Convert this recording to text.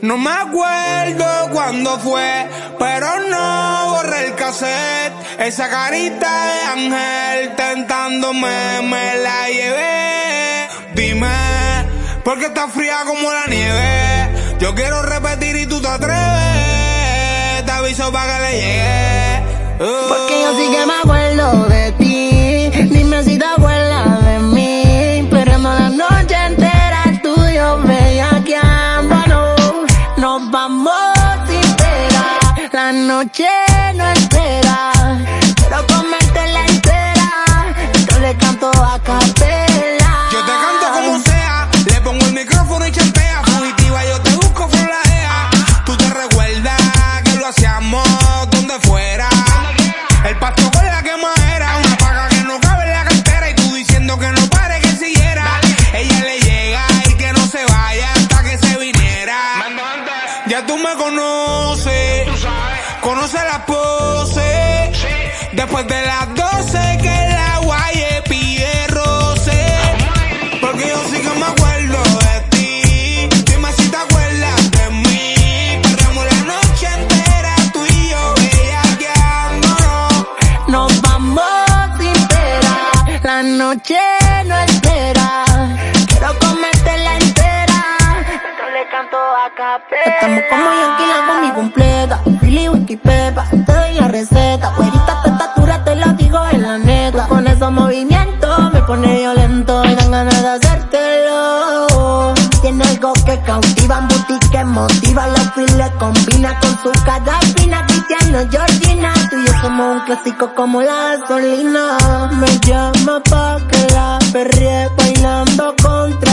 No me acuerdo cuándo fue, pero no borré el cassette. Esa carita de ángel tentándome me la llevé. Dime, ¿por qué estás fría como la nieve? Yo quiero repetir y tú te atreves. Te aviso para que le llegue. Porque yo sí que me acuerdo de noche no espera. Quiero comerte la entera. Yo le canto a capela. Yo te canto como sea, le pongo el micrófono y chantea. Fugitiva, yo te busco por la EA. Tú te recuerdas que lo hacíamos donde fuera. El pasto con la quemadera, una paga que no cabe en la cartera. Y tú diciendo que no pare, que siguiera. Ella le llega y que no se vaya hasta que se viniera. Ya tú me conoces, conoces la pose. Después de las 12 que la guaye pide roce. Porque yo sí que me acuerdo de ti. Dime si te acuerdas de mí. Perramos la noche entera, tú y yo bellaqueándonos. Nos vamos sin pena. La noche no espera. Quiero comértela entera. Yo le canto a capela. Con esos movimientos me pone violento. Y dan ganas de hacértelo. Tiene algo que cautiva, un booty que motiva. Los files combina con su cara fina. Cristiano, Georgina. Tú y yo somos un clásico como la gasolina. Me llama pa' que la perre bailando contra